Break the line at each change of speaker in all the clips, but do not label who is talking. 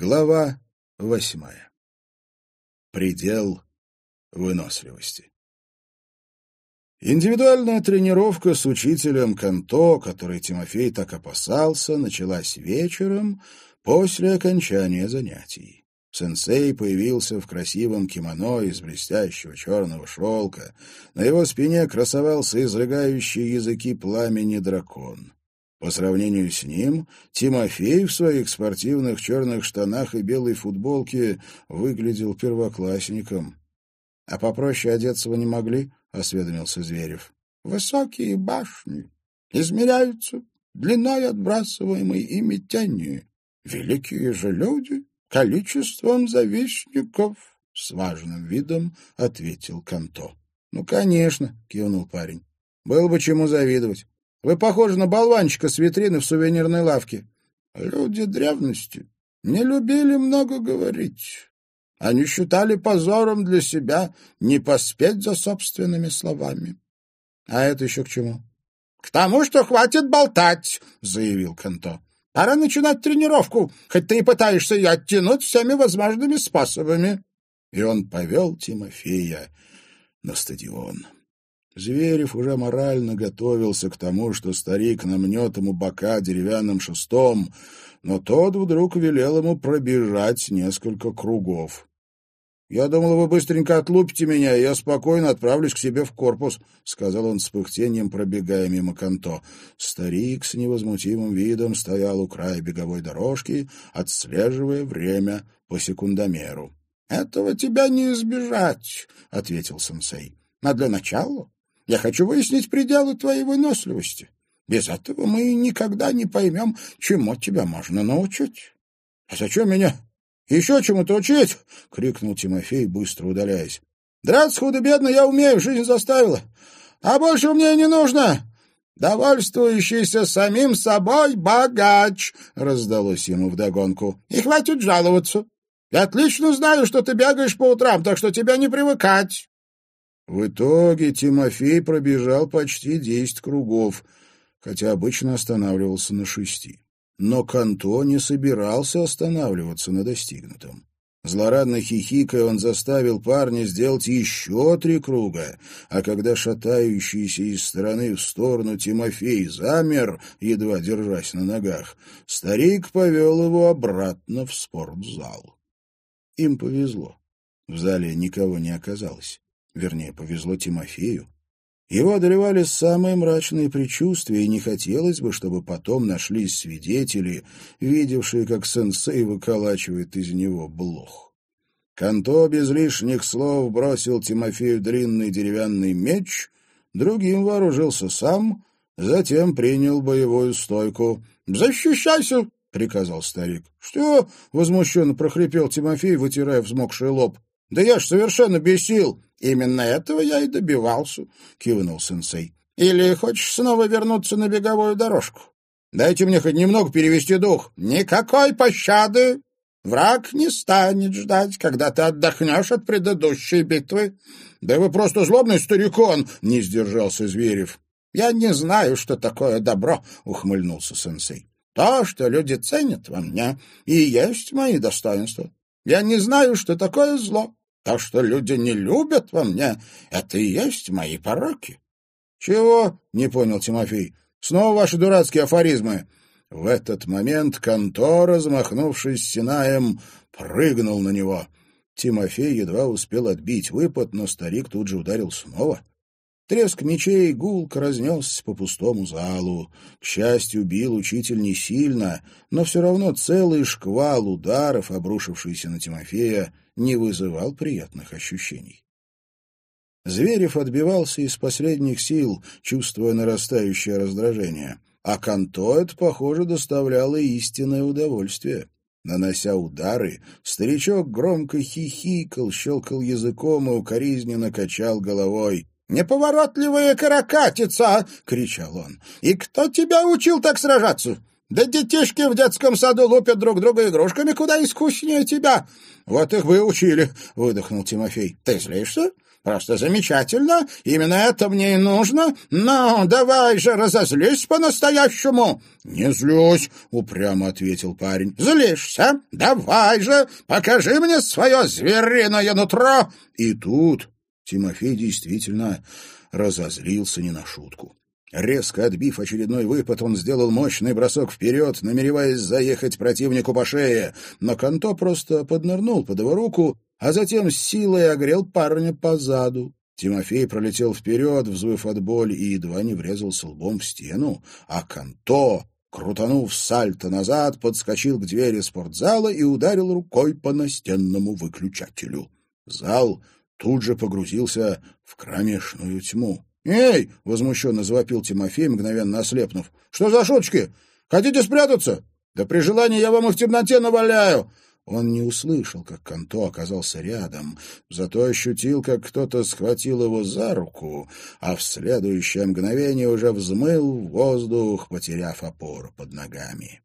Глава восьмая. Предел выносливости. Индивидуальная тренировка с учителем Канто, который Тимофей так опасался, началась вечером после окончания занятий. Сенсей появился в красивом кимоно из блестящего черного шелка. На его спине красовался изрыгающий языки пламени дракон. По сравнению с ним, Тимофей в своих спортивных черных штанах и белой футболке выглядел первоклассником. — А попроще одеться вы не могли? — осведомился Зверев. — Высокие башни измеряются длиной отбрасываемой ими тени. Великие же люди количеством завистников, — с важным видом ответил Канто. — Ну, конечно, — кивнул парень. — Было бы чему завидовать. Вы похожи на болванчика с витрины в сувенирной лавке. Люди древности не любили много говорить. Они считали позором для себя не поспеть за собственными словами. А это еще к чему? — К тому, что хватит болтать, — заявил Канто. — Пора начинать тренировку, хоть ты и пытаешься ее оттянуть всеми возможными способами. И он повел Тимофея на стадион. Зверев уже морально готовился к тому, что старик намнет ему бока деревянным шестом, но тот вдруг велел ему пробежать несколько кругов. «Я думал, вы быстренько отлупите меня, и я спокойно отправлюсь к себе в корпус», — сказал он с пыхтением, пробегая мимо Канто. Старик с невозмутимым видом стоял у края беговой дорожки, отслеживая время по секундомеру. «Этого тебя не избежать», — ответил сенсей. «А для начала я хочу выяснить пределы твоей выносливости. Без этого мы никогда не поймем, чему тебя можно научить. — А зачем меня еще чему-то учить? — крикнул Тимофей, быстро удаляясь. — Драться худо-бедно я умею, жизнь заставила. А больше мне не нужно. «Довольствующийся самим собой богач!» — раздалось ему вдогонку. «И хватит жаловаться. Я отлично знаю, что ты бегаешь по утрам, так что тебя не привыкать». В итоге Тимофей пробежал почти десять кругов, хотя обычно останавливался на шести. Но Канто не собирался останавливаться на достигнутом. Злорадно хихикая, он заставил парня сделать еще три круга, а когда шатающийся из стороны в сторону Тимофей замер, едва держась на ногах, старик повел его обратно в спортзал. Им повезло. В зале никого не оказалось. Вернее, повезло Тимофею. Его одолевали самые мрачные предчувствия, и не хотелось бы, чтобы потом нашлись свидетели, видевшие, как сенсей выколачивает из него блох. Канто без лишних слов бросил Тимофею длинный деревянный меч, другим вооружился сам, затем принял боевую стойку. «Защищайся!» — приказал старик. «Что?» — возмущенно прохрипел Тимофей, вытирая взмокший лоб. «Да я ж совершенно бесил!» «Именно этого я и добивался», — кивнул сенсей. «Или хочешь снова вернуться на беговую дорожку? Дайте мне хоть немного перевести дух. Никакой пощады! Враг не станет ждать, когда ты отдохнешь от предыдущей битвы. Да вы просто злобный старикон!» — не сдержался Зверев. «Я не знаю, что такое добро», — ухмыльнулся сенсей. «То, что люди ценят во мне, и есть мои достоинства. Я не знаю, что такое зло. То, что люди не любят во мне, это и есть мои пороки. — Чего? — не понял Тимофей. — Снова ваши дурацкие афоризмы. В этот момент контор, размахнувшись Синаем, прыгнул на него. Тимофей едва успел отбить выпад, но старик тут же ударил снова. Треск мечей гулко разнесся по пустому залу. К счастью, бил учитель не сильно, но все равно целый шквал ударов, обрушившийся на Тимофея, не вызывал приятных ощущений. Зверев отбивался из последних сил, чувствуя нарастающее раздражение, а Кантоэт, похоже, доставляло истинное удовольствие. Нанося удары, старичок громко хихикал, щелкал языком и укоризненно качал головой. «Неповоротливая каракатица!» — кричал он. «И кто тебя учил так сражаться? Да детишки в детском саду лупят друг друга игрушками куда искуснее тебя. Вот их вы учили, — выдохнул Тимофей. Ты злишься?
Просто замечательно. Именно это мне и нужно. Ну, давай же, разозлись по-настоящему.
Не злюсь, упрямо ответил парень.
Злишься? Давай же, покажи мне свое звериное нутро.
И тут Тимофей действительно разозлился не на шутку. Резко отбив очередной выпад, он сделал мощный бросок вперед, намереваясь заехать противнику по шее, но Канто просто поднырнул под его руку, а затем с силой огрел парня по заду. Тимофей пролетел вперед, взвыв от боли, и едва не врезался лбом в стену, а Канто, крутанув сальто назад, подскочил к двери спортзала и ударил рукой по настенному выключателю. Зал тут же погрузился в кромешную тьму.
«Эй!» — возмущенно завопил Тимофей, мгновенно ослепнув. «Что за шуточки? Хотите спрятаться? Да при желании я вам и в темноте наваляю!»
Он не услышал, как Канто оказался рядом, зато ощутил, как кто-то схватил его за руку, а в следующее мгновение уже взмыл в воздух, потеряв опору под ногами.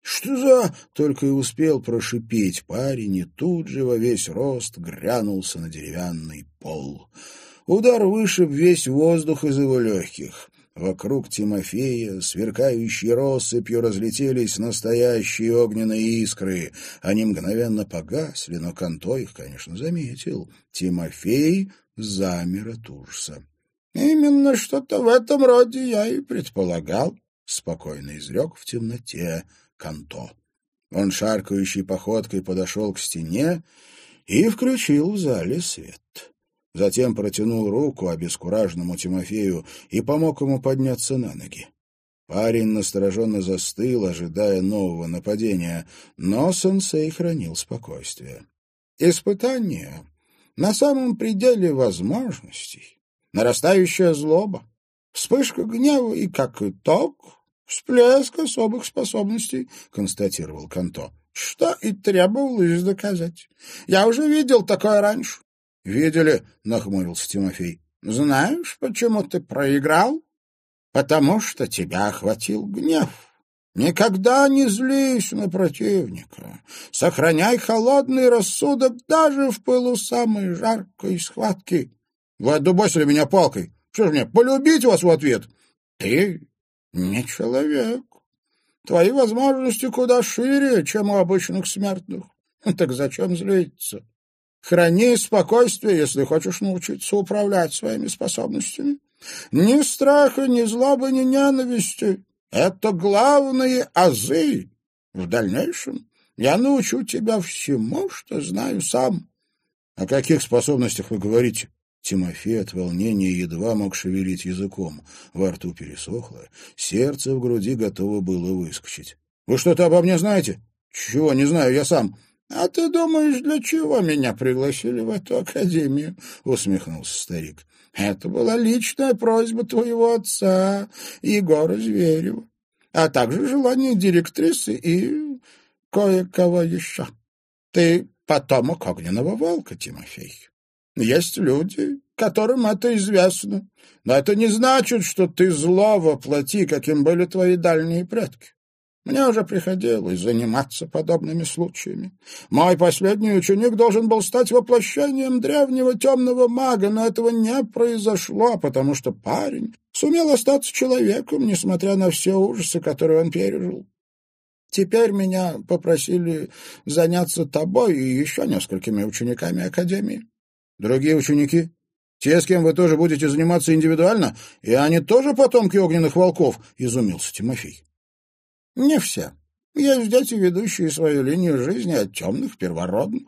«Что за...» — только и успел прошипеть парень, и тут же во весь рост грянулся на деревянный пол. Удар вышиб весь воздух из его легких. Вокруг Тимофея, сверкающей россыпью, разлетелись настоящие огненные искры. Они мгновенно погасли, но Канто их, конечно, заметил. Тимофей замер от ужаса.
— Именно что-то в этом роде я и предполагал, —
спокойно изрек в темноте Канто. Он шаркающей походкой подошел к стене и включил в зале свет. Затем протянул руку обескураженному Тимофею и помог ему подняться на ноги. Парень настороженно застыл, ожидая нового нападения, но сенсей хранил спокойствие. Испытание на самом пределе возможностей, нарастающая злоба, вспышка гнева и, как итог, всплеск особых способностей, — констатировал Канто. — Что и требовалось доказать. Я уже видел такое раньше.
— Видели? — нахмурился Тимофей. — Знаешь, почему ты проиграл? Потому что тебя охватил гнев. Никогда не злись на противника. Сохраняй холодный рассудок даже в пылу самой жаркой схватки.
Вы отдубасили меня палкой. Что ж мне, полюбить вас в ответ?
Ты не человек. Твои возможности куда шире, чем у обычных смертных. Так зачем злиться? Храни спокойствие, если хочешь научиться управлять своими способностями. Ни страха, ни злобы, ни ненависти. Это главные азы. В дальнейшем я научу тебя всему, что знаю сам.
— О каких способностях вы говорите? Тимофей от волнения едва мог шевелить языком. Во рту пересохло, сердце в груди готово было выскочить. — Вы что-то обо мне знаете? — Чего не знаю, я сам.
«А ты думаешь, для чего меня пригласили в эту академию?» — усмехнулся старик. «Это была личная просьба твоего отца, Егора Зверева, а также желание директрисы и кое-кого еще. Ты потомок огненного волка, Тимофей. Есть люди, которым это известно, но это не значит, что ты зло воплоти, каким были твои дальние предки. Мне уже приходилось заниматься подобными случаями. Мой последний ученик должен был стать воплощением древнего темного мага, но этого не произошло, потому что парень сумел остаться человеком, несмотря на все ужасы, которые он пережил. Теперь меня попросили заняться тобой и еще несколькими учениками Академии.
Другие ученики? Те, с кем вы тоже будете заниматься индивидуально, и они тоже потомки огненных волков? — изумился Тимофей.
Не все. Есть дети, ведущие свою линию жизни от темных первородных.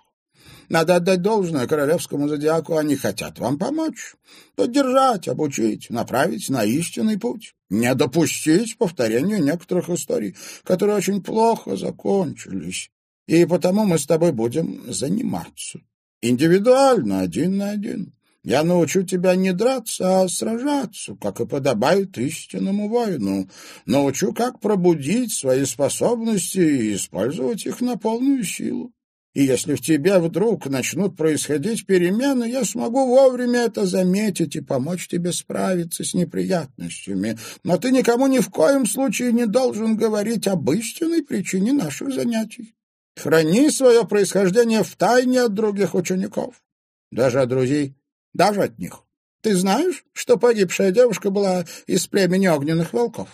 Надо отдать должное королевскому зодиаку, они хотят вам помочь, поддержать, обучить, направить на истинный путь, не допустить повторения некоторых историй, которые очень плохо закончились. И потому мы с тобой будем заниматься. Индивидуально, один на один. Я научу тебя не драться, а сражаться, как и подобает истинному воину. Научу, как пробудить свои способности и использовать их на полную силу. И если в тебе вдруг начнут происходить перемены, я смогу вовремя это заметить и помочь тебе справиться с неприятностями. Но ты никому ни в коем случае не должен говорить об истинной причине наших занятий. Храни свое происхождение в тайне от других учеников, даже от друзей даже от них. Ты знаешь, что погибшая девушка была из племени огненных волков?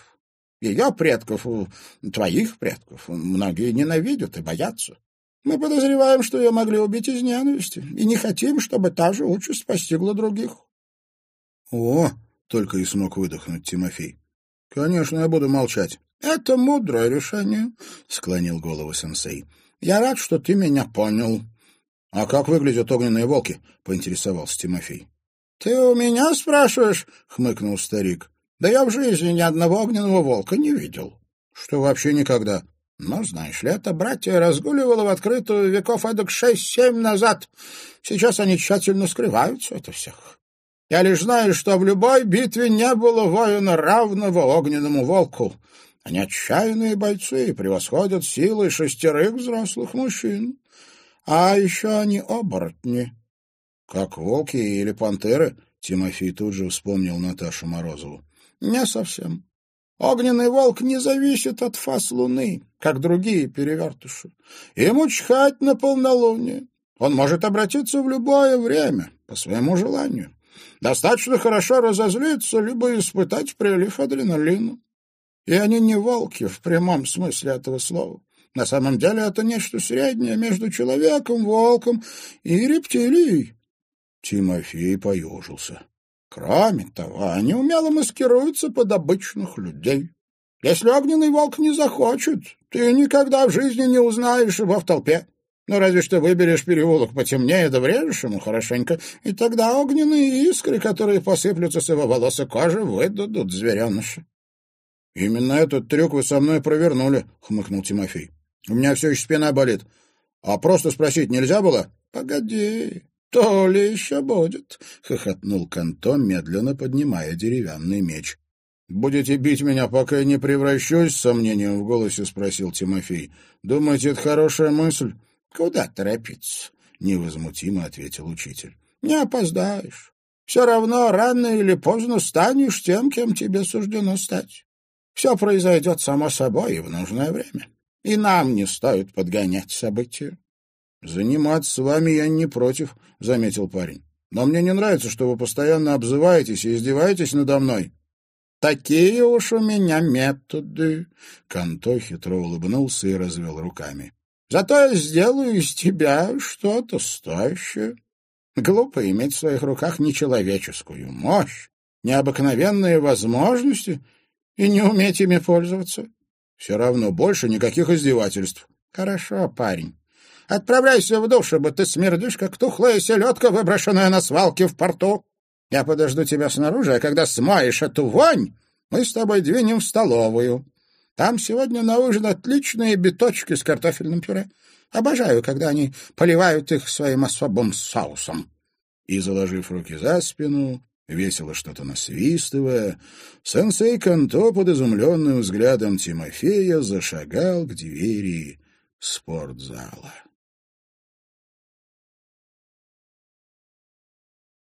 Ее предков, твоих предков, многие ненавидят и боятся. Мы подозреваем, что ее могли убить из ненависти, и не хотим, чтобы та же участь постигла других.
— О, — только и смог выдохнуть Тимофей. — Конечно, я буду молчать.
— Это мудрое решение, — склонил голову сенсей. — Я рад, что ты меня понял.
— А как выглядят огненные волки? — поинтересовался Тимофей.
— Ты у меня спрашиваешь? — хмыкнул старик. — Да я в жизни ни одного огненного волка не видел.
— Что вообще никогда?
Ну, знаешь ли, это братья разгуливало в открытую веков эдак шесть-семь назад. Сейчас они тщательно скрываются от всех. Я лишь знаю, что в любой битве не было воина, равного огненному волку. Они отчаянные бойцы и превосходят силой шестерых взрослых мужчин. А еще они оборотни.
— Как волки или пантеры? — Тимофей тут же вспомнил Наташу Морозову.
— Не совсем. Огненный волк не зависит от фаз луны, как другие перевертыши. Ему чхать на полнолуние. Он может обратиться в любое время, по своему желанию. Достаточно хорошо разозлиться, либо испытать прилив адреналина. И они не волки в прямом смысле этого слова. На самом деле это нечто среднее между человеком, волком и рептилией.
Тимофей поежился.
Кроме того, они умело маскируются под обычных людей. Если огненный волк не захочет, ты никогда в жизни не узнаешь его в толпе. Ну, разве что выберешь переулок потемнее, да врежешь ему хорошенько, и тогда огненные искры, которые посыплются с его волос и кожи, выдадут звереныша.
— Именно этот трюк вы со мной провернули, — хмыкнул Тимофей. — У меня все еще спина болит. А просто спросить нельзя было?
— Погоди, «То ли еще будет», — хохотнул Кантон, медленно поднимая деревянный меч.
«Будете бить меня, пока я не превращусь?» — с сомнением в голосе спросил Тимофей. «Думаете, это хорошая мысль?»
«Куда торопиться?» — невозмутимо ответил учитель. «Не опоздаешь. Все равно рано или поздно станешь тем, кем тебе суждено стать. Все произойдет само собой и в нужное время. И нам не стоит подгонять события.
«Заниматься с вами я не против», — заметил парень. «Но мне не нравится, что вы постоянно обзываетесь и издеваетесь надо мной».
«Такие уж у меня методы», — Канто хитро улыбнулся и развел руками. «Зато я сделаю из тебя что-то стоящее. Глупо иметь в своих руках нечеловеческую мощь, необыкновенные возможности и не уметь ими пользоваться».
«Все равно больше никаких издевательств».
«Хорошо, парень. Отправляйся в душ, ибо ты смердишь, как тухлая селедка, выброшенная на свалке в порту. Я подожду тебя снаружи, а когда смоешь эту вонь, мы с тобой двинем в столовую. Там сегодня на ужин отличные биточки с картофельным пюре. Обожаю, когда они поливают их своим особым соусом».
И, заложив руки за спину, весело что-то насвистывая, сенсей Канто под изумленным взглядом Тимофея зашагал к двери спортзала.